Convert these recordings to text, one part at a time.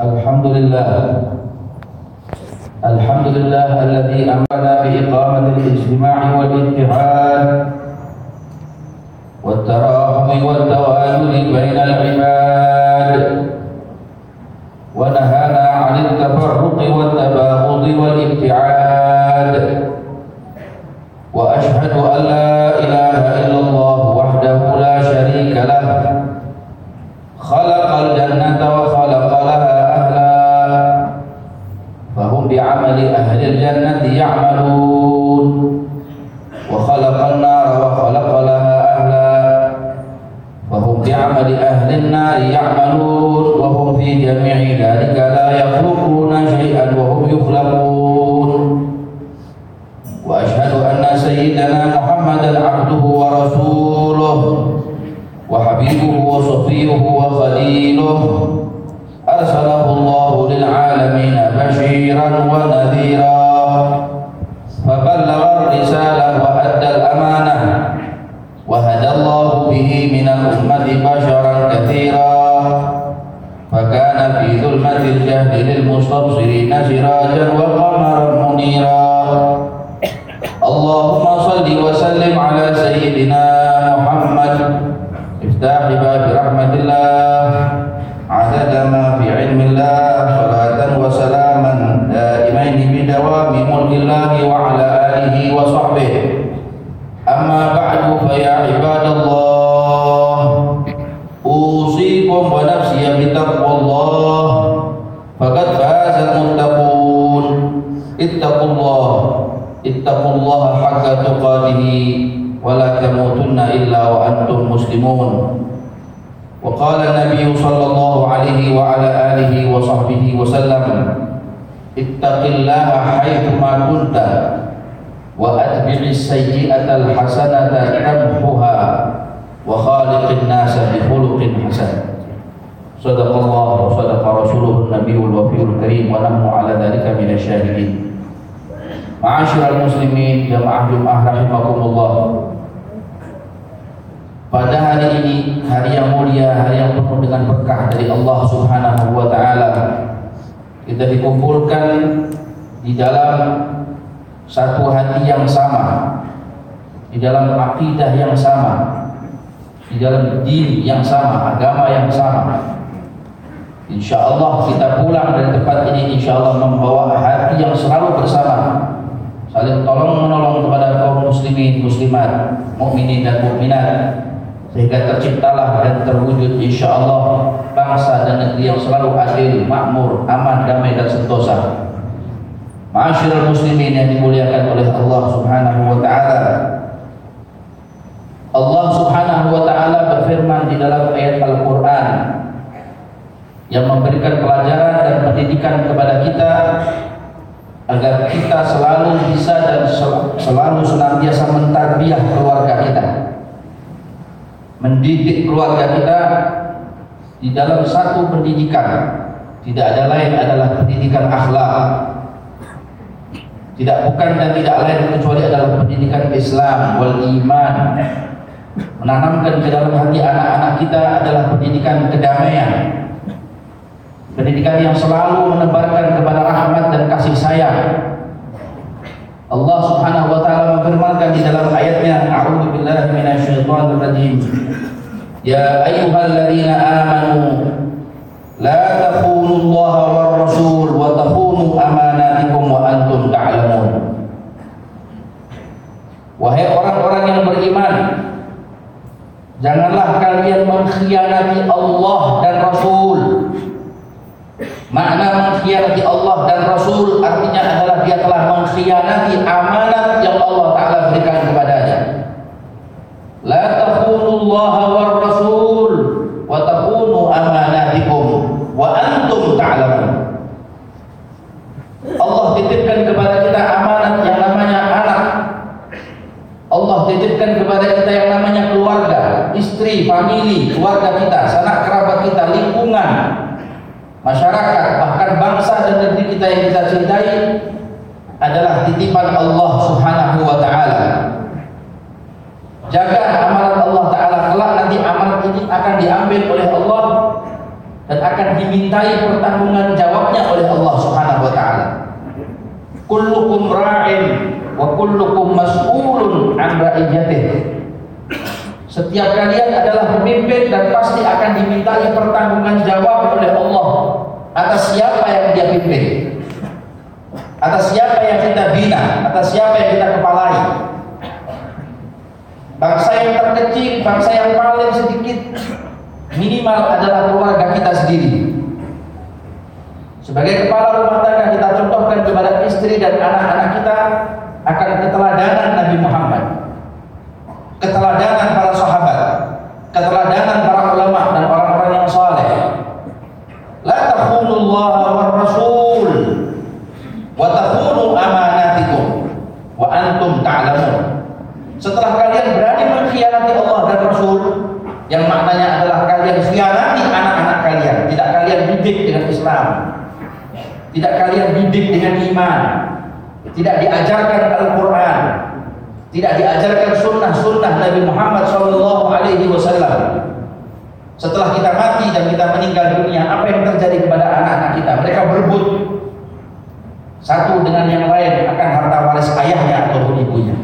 الحمد لله. الحمد لله الذي أمرنا بإقامة الإجتماع والاتحاد والتراحم والتوازن بين العباد ونهانا عن التفرق والتباغض والابتعاد النار يعملون وهم في جميع ذلك وأتبع السيئة الحسنة تمحها وخالق الناس بخلق حسن صدق الله وصدق رسوله النبي الوفي الكريم ونحن على ذلك من الشاهدين Ma'asyiral muslimin jamaah Jumat rahimakumullah. Pada hari ini, hari yang mulia, hari yang penuh dengan berkah dari Allah Subhanahu wa taala. Kita dikumpulkan di dalam satu hati yang sama, di dalam akidah yang sama, di dalam din yang sama, agama yang sama. Insya Allah kita pulang dari tempat ini Insya Allah membawa hati yang selalu bersama saling tolong menolong kepada kaum muslimin muslimat mukminin dan mukminat sehingga terciptalah dan terwujud insya Allah bangsa dan negeri yang selalu adil, makmur, aman, damai dan sentosa. Ma'asyiral muslimin yang dimuliakan oleh Allah Subhanahu wa taala. Allah Subhanahu wa taala berfirman di dalam ayat Al-Qur'an yang memberikan pelajaran dan pendidikan kepada kita agar kita selalu bisa dan selalu senantiasa mentarbiah keluarga kita. Mendidik keluarga kita di dalam satu pendidikan. Tidak ada lain adalah pendidikan akhlak tidak bukan dan tidak lain kecuali adalah pendidikan Islam wal iman menanamkan ke dalam hati anak-anak kita adalah pendidikan kedamaian pendidikan yang selalu menebarkan kepada rahmat dan kasih sayang. Allah Subhanahu wa taala memfirmankan di dalam ayatnya, A'udzu billahi minasyaitonir rajim. Ya ayyuhalladzina amanu la takhunu Allah war rasul wa takhunu amanatikum wa antum ta'lamun. Wahai orang-orang yang beriman, janganlah kalian mengkhianati Allah dan Rasul Makna mengkhianati Allah dan Rasul artinya adalah dia telah mengkhianati amanat yang Allah Ta'ala berikan kepadanya. La Allah war Rasul wa takunu amanatikum wa antum ta'lamun. Allah titipkan kepada kita amanat yang namanya anak. Allah titipkan kepada kita yang namanya keluarga, istri, famili, keluarga kita, sanak kerabat kita, lingkungan, masyarakat, bahkan bangsa dan negeri kita yang kita cintai adalah titipan Allah Subhanahu wa taala. Jaga amanat Allah taala kelak nanti amanat ini akan diambil oleh Allah dan akan dimintai pertanggungan jawabnya oleh Allah Subhanahu wa taala. Kullukum ra'in wa kullukum mas'ulun an ra'iyatihi. Setiap kalian adalah pemimpin dan pasti akan dimintai pertanggungan jawab oleh Allah atas siapa yang dia pimpin. Atas siapa yang kita bina, atas siapa yang kita kepalai. Bangsa yang terkecil, bangsa yang paling sedikit minimal adalah keluarga kita sendiri. Sebagai kepala rumah tangga kita contohkan kepada istri dan anak-anak kita akan keteladanan Nabi Muhammad. Keteladanan para sahabat, keteladanan para ulama dan orang-orang yang saleh. La takhunullaha war rasul wa takhunu amanatikum. Wa antum ta'lamun. Setelah kalian berani mengkhianati Allah dan Rasul, yang maknanya adalah kalian khianati anak-anak kalian, tidak kalian didik dengan Islam, tidak kalian didik dengan iman, tidak diajarkan Al-Quran, tidak diajarkan sunnah-sunnah Nabi Muhammad Shallallahu Alaihi Wasallam. Setelah kita mati dan kita meninggal dunia, apa yang terjadi kepada anak-anak kita? Mereka berebut satu dengan yang lain akan harta waris ayahnya ataupun ibunya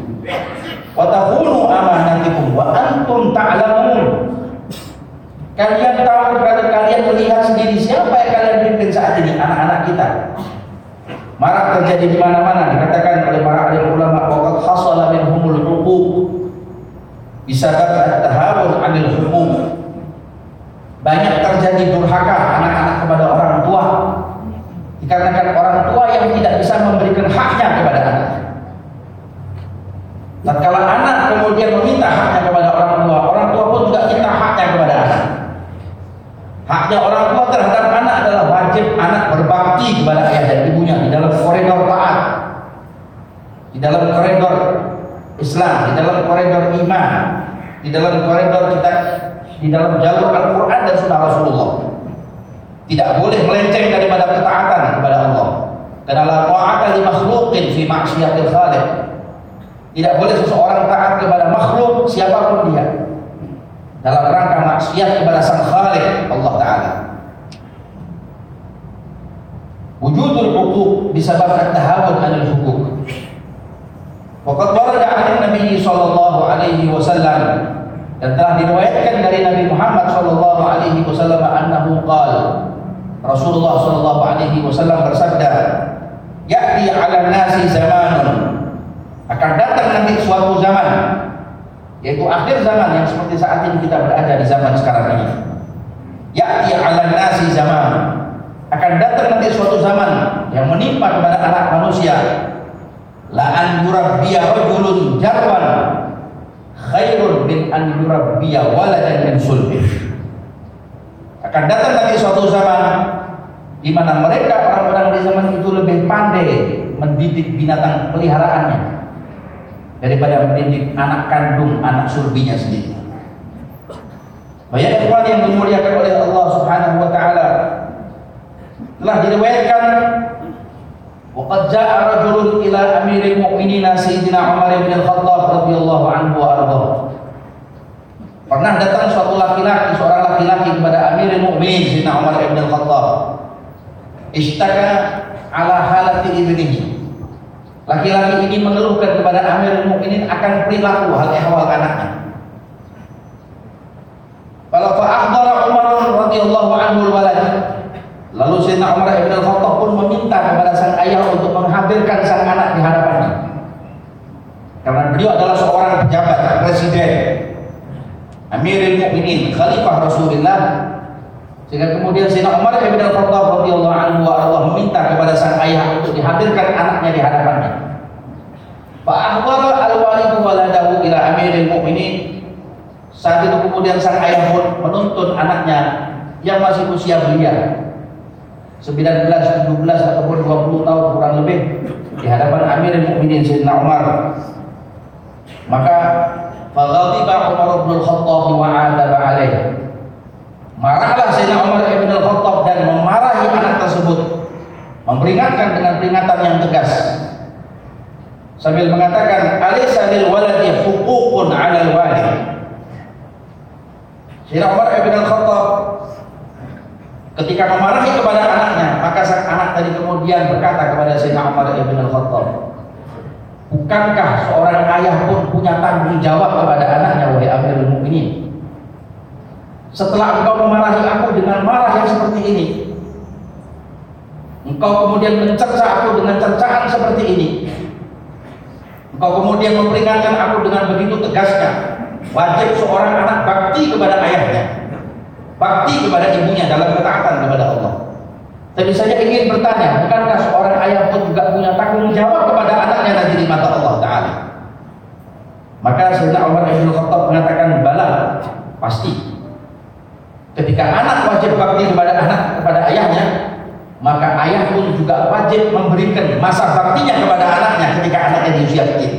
wa tahunu amanatikum wa antum ta'lamun kalian tahu kalau kalian melihat sendiri siapa yang kalian pimpin saat ini anak-anak kita marak terjadi di mana-mana dikatakan oleh para alim ulama waqad hasala minhumul huquq bisabab at-tahawun 'anil huquq banyak terjadi durhaka anak-anak kepada orang tua dikarenakan orang tua yang tidak bisa memberikan haknya kepada anak Tatkala anak kemudian meminta haknya kepada orang tua, orang tua pun juga minta haknya kepada anak. Haknya orang tua terhadap anak adalah wajib anak berbakti kepada ayah dan ibunya di dalam koridor taat, di dalam koridor Islam, di dalam koridor iman, di dalam koridor kita, di dalam jalur Al-Quran dan Sunnah Rasulullah. Tidak boleh melenceng daripada ketaatan kepada Allah. Karena la ta'ata li makhluqin fi maksiatil khaliq. Tidak boleh seseorang taat kepada makhluk siapa pun dia dalam rangka maksiat kepada Sang Khalik Allah Taala. Wujudul huquq disebabkan tahawun anil huquq. Waqad warada 'an Nabi sallallahu alaihi wasallam dan telah diriwayatkan dari Nabi Muhammad sallallahu alaihi wasallam annahu qala Rasulullah sallallahu alaihi wasallam bersabda Ya'ti 'ala nasi zamanun. Akan datang nanti suatu zaman yaitu akhir zaman yang seperti saat ini kita berada di zaman sekarang ini. Ya'ti 'alan nasi zaman. Akan datang nanti suatu zaman yang menimpa kepada anak manusia. La an yurabbiya rajulun jarwan khairun min an yurabbiya waladan min sulbih akan datang nanti suatu zaman di mana mereka orang-orang di zaman itu lebih pandai mendidik binatang peliharaannya daripada mendidik anak kandung anak surbinya sendiri. Banyak ikhwan yang dimuliakan oleh Allah Subhanahu wa taala telah diriwayatkan Waqad ja'a rajulun ila amiril mu'minin Sayyidina Umar Khattab radhiyallahu anhu wa. Pernah datang suatu laki-laki, seorang laki-laki kepada Amir Mu'min, Sayyidina Umar bin Al-Khattab. Istaka ala halati ibnihi. Laki-laki ini mengeluhkan kepada Amirul Mukminin akan perilaku hal ehwal anaknya. Kemudian Sayyidina Umar bin Al-Khattab radhiyallahu anhu Allah meminta kepada sang ayah untuk dihadirkan anaknya di hadapannya. Fa akhbara al-walid waladahu ila amiril mu'minin. Saat itu kemudian sang ayah pun menuntun anaknya yang masih usia belia 19, 17 ataupun 20 tahun kurang lebih di hadapan Amirul Mukminin Sayyidina Umar. Maka faghadiba Umar bin Khattab wa 'adaba alaihi Marahlah Sayyidina Umar bin Al-Khattab dan memarahi anak tersebut. Memperingatkan dengan peringatan yang tegas. Sambil mengatakan alaysa lil waladi huququn 'ala al-walid Sayyidina Umar bin Al-Khattab ketika memarahi kepada anaknya maka sang anak tadi kemudian berkata kepada Sayyidina Umar ibn al-Khattab bukankah seorang ayah pun punya tanggung jawab kepada anaknya wahai Amirul Mukminin setelah engkau memarahi aku dengan marah yang seperti ini engkau kemudian mencerca aku dengan cercaan seperti ini. Engkau kemudian memperingatkan aku dengan begitu tegasnya wajib seorang anak bakti kepada ayahnya bakti kepada ibunya dalam ketaatan kepada Allah. Tapi saya ingin bertanya bukankah seorang ayah pun juga punya tanggung jawab kepada anaknya nanti di mata Allah Ta'ala? Maka Sayyidina Umar Ibn Khattab mengatakan bala pasti ketika anak wajib bakti kepada anak kepada ayahnya maka ayah pun juga wajib memberikan masa baktinya kepada anaknya ketika anaknya di usia kecil.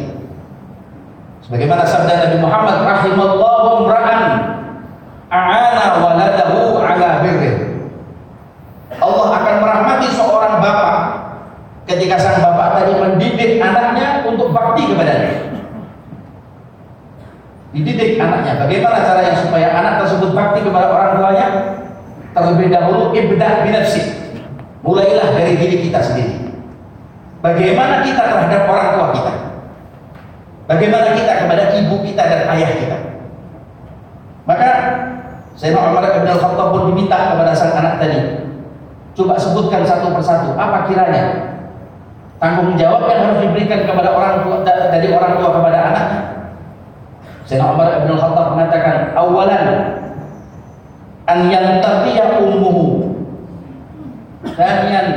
Sebagaimana sabda Nabi Muhammad rahimallahu ra'an a'ana waladahu ala birri. Allah akan merahmati seorang bapak ketika sang bapak tadi mendidik anaknya untuk bakti kepadanya. Dididik anaknya. Bagaimana caranya supaya anak tersebut bakti kepada orang tuanya? Terlebih dahulu ibda binafsi Mulailah dari diri kita sendiri. Bagaimana kita terhadap orang tua kita? Bagaimana kita kepada ibu kita dan ayah kita? Maka Sayyidina Umar bin Al-Khattab pun diminta kepada sang anak tadi. Coba sebutkan satu persatu. Apa kiranya tanggung jawab yang harus diberikan kepada orang tua dari orang tua kepada anaknya? Sayyidina Umar bin Al-Khattab mengatakan, awalan an yantaqiya ummuhu. Thaniyan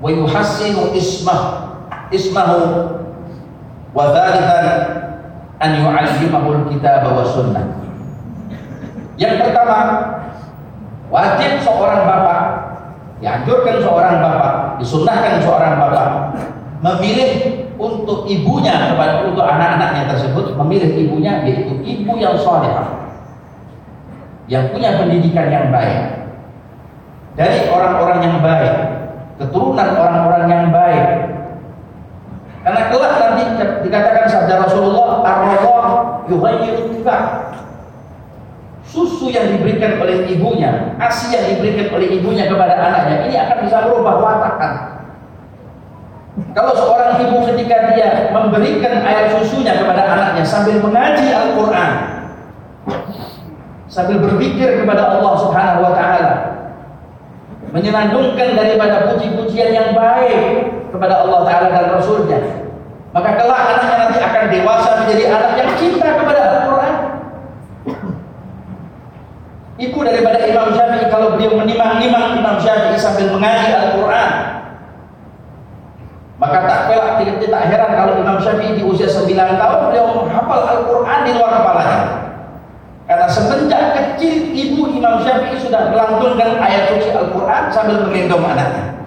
wa yuhassinu ismah ismahu. Wa thalithan an yu'allimahu alkitab wa sunnah. Yang pertama wajib seorang bapak dianjurkan seorang bapak disunahkan seorang bapak memilih untuk ibunya kepada untuk anak-anaknya tersebut memilih ibunya yaitu ibu yang solehah yang punya pendidikan yang baik dari orang-orang yang baik, keturunan orang-orang yang baik. Karena kelak nanti dikatakan sabda Rasulullah, "Ar-rawah yughayyiru Susu yang diberikan oleh ibunya, ASI yang diberikan oleh ibunya kepada anaknya, ini akan bisa merubah watakan. Kalau seorang ibu ketika dia memberikan air susunya kepada anaknya sambil mengaji Al-Quran, sambil berpikir kepada Allah Subhanahu wa taala, menyenandungkan daripada puji-pujian yang baik kepada Allah Ta'ala dan Rasulnya. Maka kelak anaknya nanti akan dewasa menjadi anak yang cinta kepada Al-Quran. Ibu daripada Imam Syafi'i kalau beliau menimang-nimang Imam Syafi'i sambil mengaji Al-Quran maka tak pelak tidak, tidak heran kalau Imam Syafi'i di usia 9 tahun beliau menghafal Al-Quran di luar kepalanya karena semenjak kecil ibu Imam Syafi'i sudah melantunkan ayat suci Al-Quran sambil menggendong anaknya.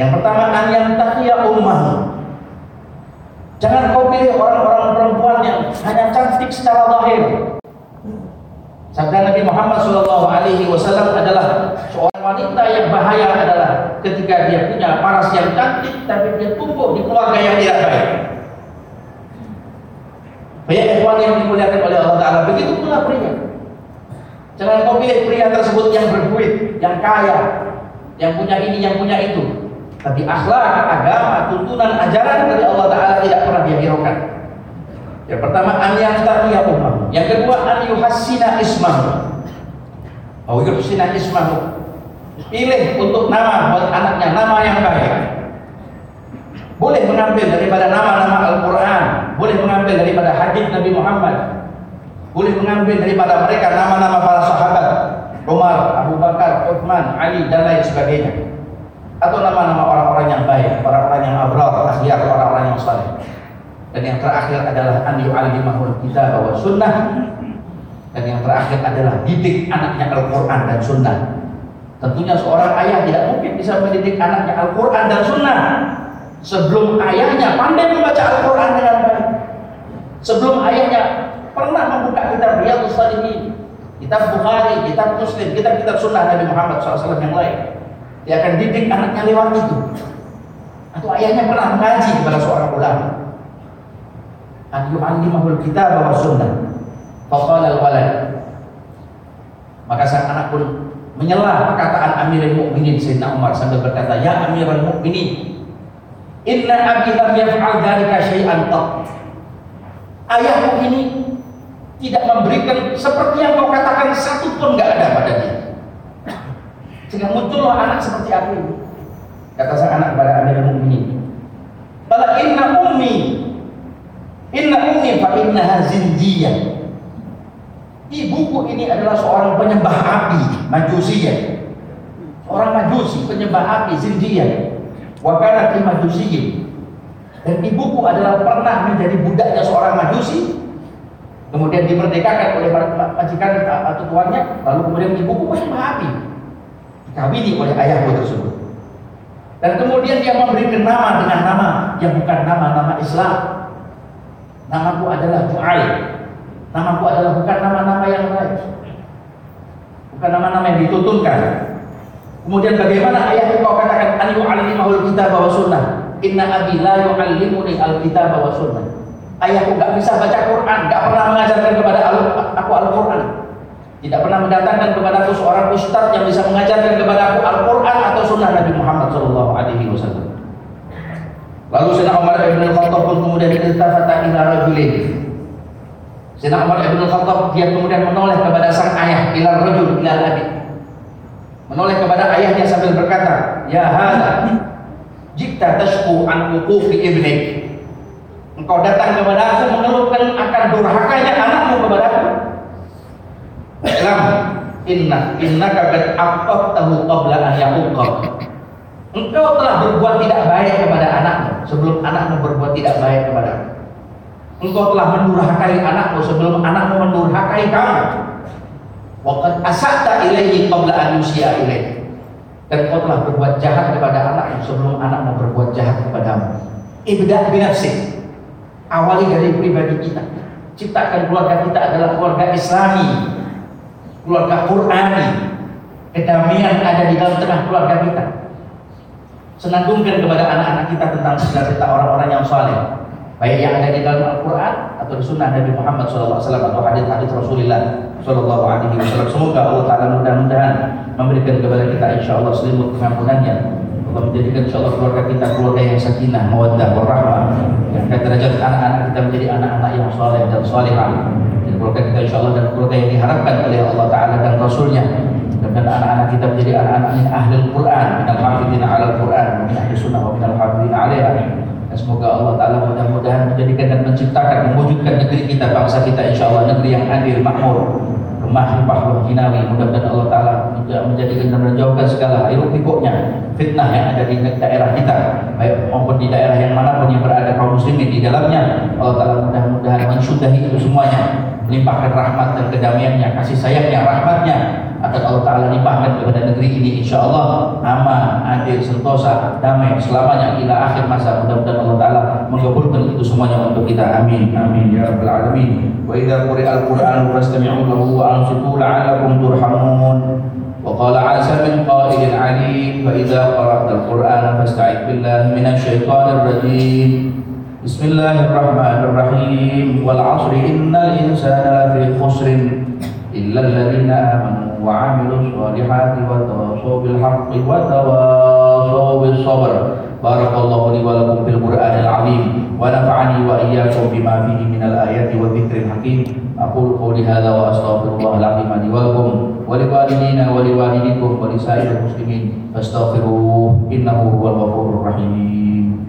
Yang pertama, an yang takia ummah. Jangan kau pilih orang-orang perempuan yang hanya cantik secara lahir. Sabda Nabi Muhammad SAW Alaihi Wasallam adalah seorang wanita yang bahaya adalah ketika dia punya paras yang cantik tapi dia tumbuh di keluarga yang tidak baik. Banyak ikhwan yang dimuliakan oleh Allah Ta'ala. Begitu pula pria Jangan kau pilih pria tersebut yang berduit Yang kaya Yang punya ini, yang punya itu. Tapi akhlak, agama, tuntunan, ajaran dari Allah Ta'ala Tidak pernah dia hiraukan. Yang pertama, an yang ya umam Yang kedua, an yuhassina ismahu. Oh yuhassina ismahu. Pilih untuk nama buat anaknya Nama yang baik boleh mengambil daripada nama-nama Al-Quran. Boleh mengambil daripada hadis Nabi Muhammad. Boleh mengambil daripada mereka nama-nama para sahabat. Umar, Abu Bakar, Uthman, Ali dan lain sebagainya. Atau nama-nama orang-orang yang baik orang-orang yang abrar, akhyar, orang-orang yang saleh. Dan yang terakhir adalah an yu'allimahul kita bahwa sunnah. Dan yang terakhir adalah didik anaknya Al-Quran dan sunnah. Tentunya seorang ayah tidak mungkin bisa mendidik anaknya Al-Quran dan sunnah Sebelum ayahnya pandai membaca Al-Quran dengan baik. Sebelum ayahnya pernah membuka kitab Riyadus Salihin, kitab Bukhari, kitab Muslim, kitab-kitab sunnah Nabi Muhammad SAW yang lain. Dia akan didik anaknya lewat itu. Atau ayahnya pernah mengaji kepada seorang ulama. An yu'allimahul kitab wa sunnah. Faqala al-walad. Maka sang anak pun menyela perkataan Amirul Mukminin Sayyidina Umar sambil berkata, "Ya Amirul Mukminin, inna abi lam yaf'al dzalika syai'an Ayahmu ini tidak memberikan seperti yang kau katakan satu pun nggak ada pada dia. Sehingga muncullah anak seperti aku ini. Kata sang anak kepada Amirul Mukminin, "Bala inna ummi inna ummi fa innaha zindiyah." Ibuku ini adalah seorang penyembah api, ya. Seorang majusi, penyembah api, zindiyah. Wa kanat majusiyin. Dan ibuku adalah pernah menjadi budaknya seorang majusi, kemudian dimerdekakan oleh majikan atau tuannya, lalu kemudian ibuku penyembah api. Dikawini oleh ayahku tersebut. Dan kemudian dia memberikan nama dengan nama yang bukan nama-nama Islam. Namaku adalah Ju'ai Namaku adalah bukan nama-nama yang lain. Bukan nama-nama yang dituturkan. Kemudian bagaimana ayah kau katakan an yu'allimahul kitab wa sunnah. Inna abi la yu'allimuni al-kitab wa sunnah. Ayahku enggak bisa baca Quran, enggak pernah mengajarkan kepada aku Al-Quran. Tidak pernah mendatangkan kepada aku seorang ustaz yang bisa mengajarkan kepada aku Al-Quran atau sunnah Nabi Muhammad sallallahu alaihi wasallam. Lalu Sayyidina Umar bin Khattab pun kemudian iltafata ila rajulin Sayyidina Umar Ibn Khattab dia kemudian menoleh kepada sang ayah ila rajul ila abi. Menoleh kepada ayahnya sambil berkata, "Ya hadza, jika tashku an uqufi ibnik." Engkau datang kepada aku mengeluhkan akan durhakanya anakmu kepada aku. Lam inna innaka qad aqtahu qabla an. Engkau telah berbuat tidak baik kepada anakmu sebelum anakmu berbuat tidak baik kepada aku. Engkau telah mendurhakai anakmu sebelum anakmu mendurhakai kamu. Waqad asata ilaihi qabla an yusya ilaihi. Dan engkau telah berbuat jahat kepada anakmu sebelum anakmu berbuat jahat kepadamu. Ibda binafsik. Awali dari pribadi kita. Ciptakan keluarga kita adalah keluarga Islami. Keluarga Qurani. Kedamaian ada di dalam tengah keluarga kita. Senandungkan kepada anak-anak kita tentang cita-cita orang-orang yang saleh baik yang ada di dalam Al-Quran atau di Sunnah Nabi Muhammad SAW atau hadis-hadis Rasulullah Sallallahu Alaihi Wasallam. Semoga Allah Taala mudah-mudahan memberikan kepada kita insya Allah selimut pengampunannya. Allah menjadikan insya Allah keluarga kita keluarga yang sakinah, mawaddah, warahmah. Yang derajat anak-anak kita menjadi anak-anak yang soleh dan solehah. Dan keluarga kita insya Allah dan keluarga yang diharapkan oleh Allah Taala dan Rasulnya. Dan anak-anak kita menjadi anak-anak yang ahli Al-Quran, minal hafidina ala Al-Quran, min ahli sunnah wa minal hafidina alaiha. Dan semoga Allah Ta'ala mudah-mudahan menjadikan dan menciptakan, mewujudkan negeri kita, bangsa kita insya Allah negeri yang adil, makmur, rumah limpah jinawi. Mudah-mudahan Allah Ta'ala menjadikan dan menjauhkan segala hiruk pikuknya, fitnah yang ada di daerah kita, baik maupun di daerah yang mana pun yang berada kaum muslimin di dalamnya. Allah Ta'ala mudah-mudahan mensudahi itu semuanya, melimpahkan rahmat dan kedamaiannya, kasih sayangnya, rahmatnya, akan Allah Ta'ala limpahkan kepada negeri ini insya Allah aman, adil, sentosa, damai selamanya ila akhir masa. Mudah-mudahan Allah Ta'ala mengabulkan itu semuanya untuk kita. Amin. Amin. Ya rabbal alamin. Wa idza quri'a al-Qur'an fastami'u lahu wa ansitu la'allakum turhamun. Wa qala 'asa min qa'ilin 'alim. Fa idza qara'ta al-Qur'an fasta'id billahi minasy syaithanir rajim. Bismillahirrahmanirrahim. Wal 'asri innal insana lafi khusrin illa alladhina amanu وعملوا الصالحات وتواصوا بالحق وتواصوا بالصبر بارك الله لي ولكم في القرآن العظيم ونفعني وإياكم بما فيه من الآيات والذكر الحكيم أقول قولي هذا وأستغفر الله العظيم لي ولكم ولوالدينا ولوالديكم ولسائر المسلمين فاستغفروه إنه هو الغفور الرحيم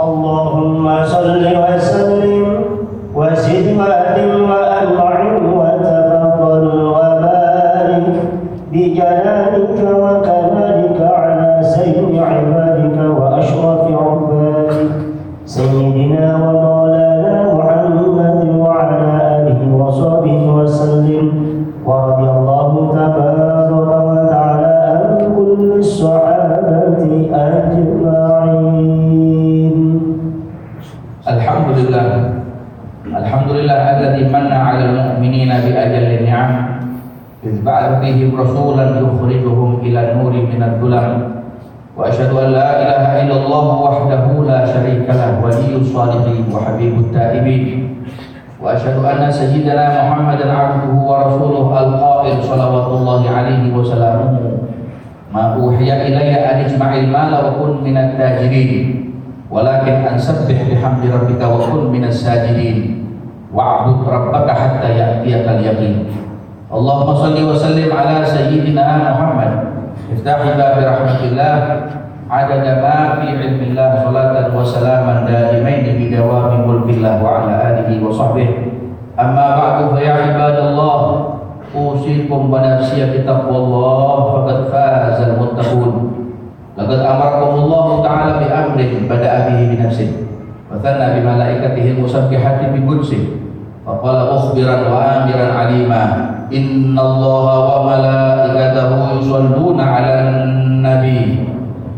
اللهم صل وسلم وزد وأدم أجمعين. الحمد لله الحمد لله الذي من على المؤمنين بأجل النعم إذ بعث فيهم رسولا يخرجهم إلى النور من الظلم وأشهد أن لا إله إلا الله وحده لا شريك له ولي الصالحين وحبيب التائبين. وأشهد أن سيدنا محمدا عبده ورسوله القائل صلوات الله عليه وسلامه. ma uhiya ilayya an ijma'il mala wa kun minat tajirin walakin an sabbih bihamdi rabbika wa kun minas sajidin wa'bud rabbaka hatta ya'tiyakal yaqin Allahumma salli wa sallim ala sayyidina Muhammad iftahi bab rahmatillah عدد ما في علم الله صلاة وسلاما دائمين بدوام ملك الله وعلى آله وصحبه أما بعد فيا عباد الله أوصيكم ونفسي بتقوى الله فقد فاز المتقون لقد أمركم الله تعالى بأمر بدأ به بنفسه وثنى بملائكته المسبحة بقدسه فقال مخبرا وآمرا عليما إن الله وملائكته يصلون على النبي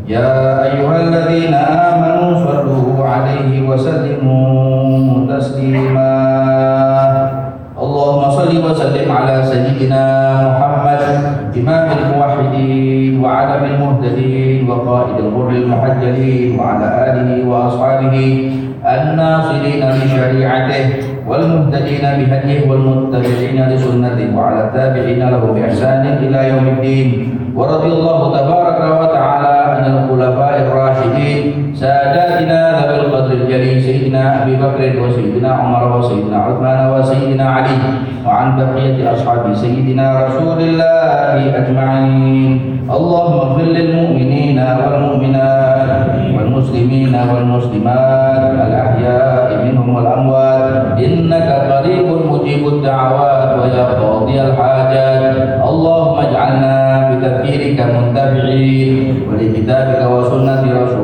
يا أيها الذين آمنوا صلوا عليه وسلموا تسليما صل وسلم على سيدنا محمد إمام الموحدين وعلم المهتدين وقائد الغر المحجلين وعلى آله وأصحابه الناصرين لشريعته والمهتدين بهديه والمتبعين لسنته وعلى التابعين له بإحسان إلى يوم الدين. ورضي الله تبارك وتعالى عن الخلفاء الراشدين ساداتنا الجليل سيدنا ابي بكر وسيدنا عمر وسيدنا عثمان وسيدنا علي وعن بقيه اصحاب سيدنا رسول الله اجمعين اللهم اغفر للمؤمنين والمؤمنات والمسلمين والمسلمات الاحياء منهم والاموات انك قريب مجيب الدعوات ويا قاضي الحاجات اللهم اجعلنا بتذكيرك منتبعين ولكتابك وسنة رسولك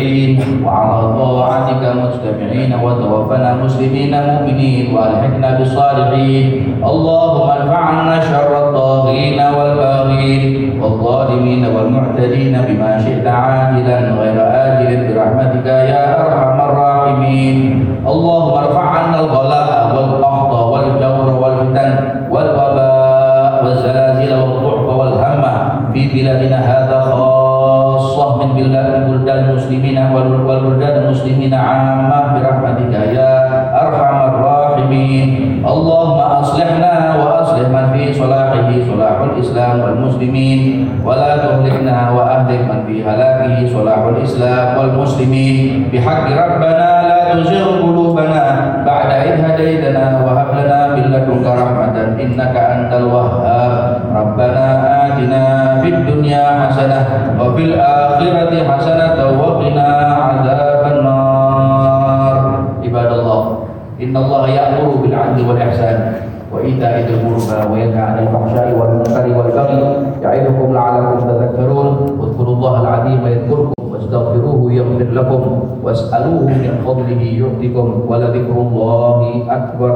متبعين وعلى طاعتك مجتمعين وتوفنا مسلمين مؤمنين وألحقنا بالصالحين. اللهم ارفع عنا شر الطاغين والباغين والظالمين والمعتدين بما شئت عاجلا غير آجل برحمتك يا أرحم الراحمين. اللهم ارفع عنا الغلاء والقحط والجور والفتن والوباء والزلازل والضعف والهم في بلادنا هذا خاصة من muslimina wal waldan muslimina ammah birahmatika ya arhamar rahimin. Allahumma aslihna wa aslih man fi salahihi salahul islam wal muslimin. Wa la tuhlihna wa ahlik man fi halakihi salahul islam wal muslimin. Bihaqqi rabbana la tuzigh qulubana ba'da idh hadaitana wa hab lana min ladunka rahmatan innaka antal wahhab. Rabbana atina fid dunya hasanah وفي الآخرة حسنة وقنا عذاب النار. عباد الله إن الله يأمر بالعدل والإحسان وإيتاء ذي القربى وينهى عن الفحشاء والمنكر والبغي يعظكم لعلكم تذكرون. واذكروا الله العظيم يذكركم واستغفروه يغفر لكم. واسألوه من فضله يعطكم ولذكر الله أكبر.